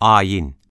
Ayin.